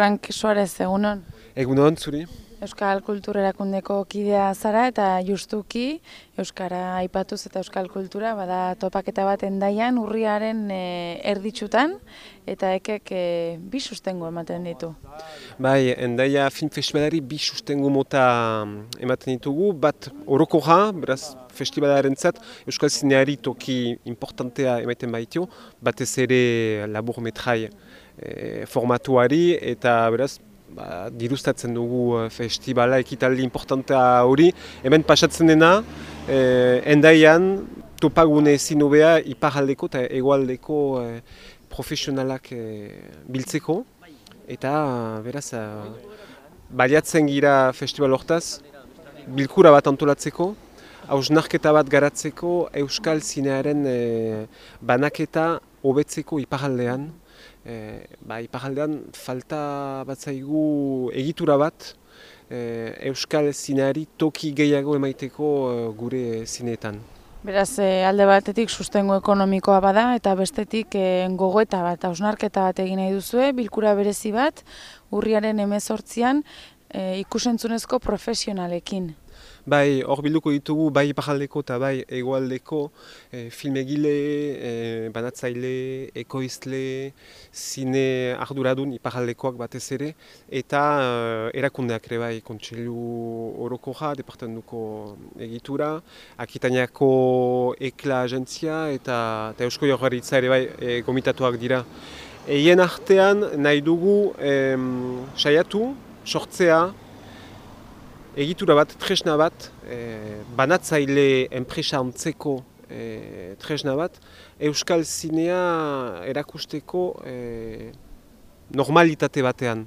Frank Suarez, egunon. Egunon, zuri. Euskal Kultura erakundeko kidea zara eta justuki Euskara aipatuz eta Euskal Kultura bada topaketa bat endaian urriaren e, erditsutan eta ekek e, bi sustengo ematen ditu. Bai, endaia film festivalari bi sustengo mota mm, ematen ditugu, bat orokoja, beraz festivalaren zat, Euskal Zineari toki importantea ematen baitio, batez ere labur metrai e, formatuari eta beraz ba, dirustatzen dugu uh, festivala ekitaldi importantea hori. Hemen pasatzen dena, eh, endaian topagune ezin hobea iparaldeko eta egualdeko eh, profesionalak eh, biltzeko. Eta beraz, uh, baliatzen gira festival hortaz, bilkura bat antolatzeko, hausnarketa bat garatzeko Euskal Zinearen eh, banaketa hobetzeko iparaldean e, ba, iparaldean falta bat zaigu egitura bat e, Euskal Zineari toki gehiago emaiteko e, gure zineetan. Beraz, alde batetik sustengo ekonomikoa bada eta bestetik e, gogoeta bat, hausnarketa bat egin nahi duzue, bilkura berezi bat, urriaren emezortzian e, ikusentzunezko profesionalekin. Bai, hor bilduko ditugu bai iparaldeko eta bai egoaldeko e, filmegile, e, banatzaile, ekoizle, zine arduradun iparaldekoak batez ere, eta e, erakundeak ere bai, kontseilu orokoja, departamentuko egitura, akitainako ekla agentzia eta, eta eusko jorgaritza ere bai e, gomitatuak dira. Eien artean nahi dugu e, saiatu, sortzea, egitura bat, tresna bat, e, banatzaile enpresa antzeko e, tresna bat, Euskal Zinea erakusteko e, normalitate batean.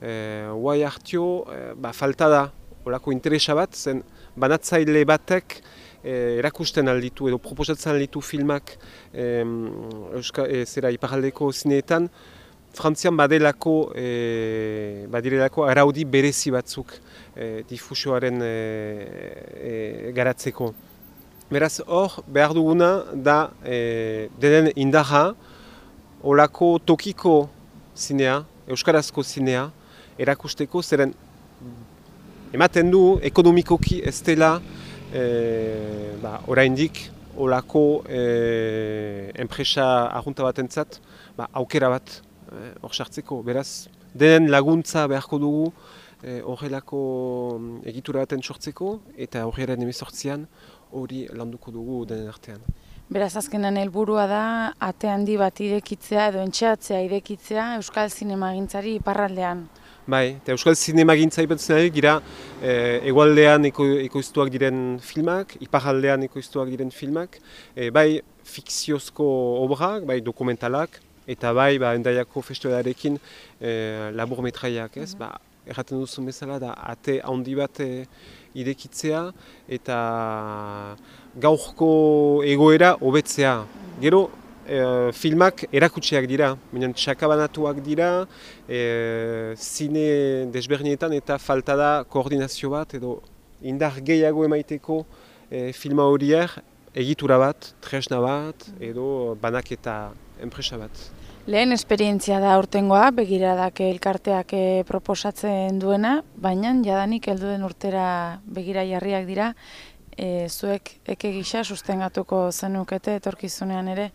E, Huai hartio, e, ba, falta da, olako interesa bat, zen banatzaile batek e, erakusten alditu edo proposatzen alditu filmak e, Euskal, e, zera iparaldeko zineetan, Frantzian badelako, e, badirelako araudi berezi batzuk e, difusioaren e, e, garatzeko. Beraz hor, behar duguna da e, denen indarra, olako tokiko zinea, euskarazko zinea, erakusteko, zeren ematen du ekonomikoki ez dela e, ba, oraindik olako e, enpresa ahunta bat entzat, ba, aukera bat hor sartzeko. Beraz, denen laguntza beharko dugu eh, horrelako mm, egitura baten sortzeko eta horrearen emezortzian hori landuko dugu denen artean. Beraz, azkenan helburua da, ate handi bat irekitzea edo entxeatzea irekitzea Euskal Zinemagintzari iparraldean. Bai, eta Euskal Zinemagintza ipatzen ari, gira e, egualdean eko, ekoiztuak diren filmak, iparaldean ekoiztuak diren filmak, e, bai fikziozko obrak, bai dokumentalak, eta bai, ba, endaiako festivalarekin e, labur metraiak, ez? Mm -hmm. ba, erraten duzu bezala da, ate handi bat e, idekitzea eta gaurko egoera hobetzea. Gero, e, filmak erakutsiak dira, baina txakabanatuak dira, e, zine desberdinetan eta falta da koordinazio bat, edo indar gehiago emaiteko e, filma horiek, egitura bat, tresna bat, edo banaketa enpresa bat. Lehen esperientzia da urtengoa, begiradak elkarteak eh, proposatzen duena, baina jadanik heldu den urtera begira jarriak dira, e, zuek eke gisa sustengatuko zenukete etorkizunean ere?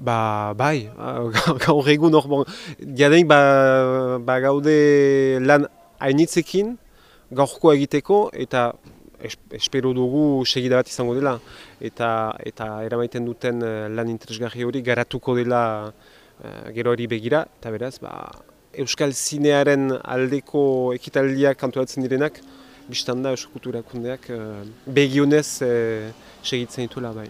Ba, bai, gaur egun hor, bon, jadenik ba, ba gaude lan hainitzekin, gaurko egiteko, eta espero dugu segida bat izango dela eta eta eramaiten duten eh, lan interesgarri hori garatuko dela uh, gero hori begira eta beraz ba, Euskal Zinearen aldeko ekitaldiak kantuatzen direnak biztanda Euskal Kulturakundeak uh, begionez uh, segitzen dituela bai.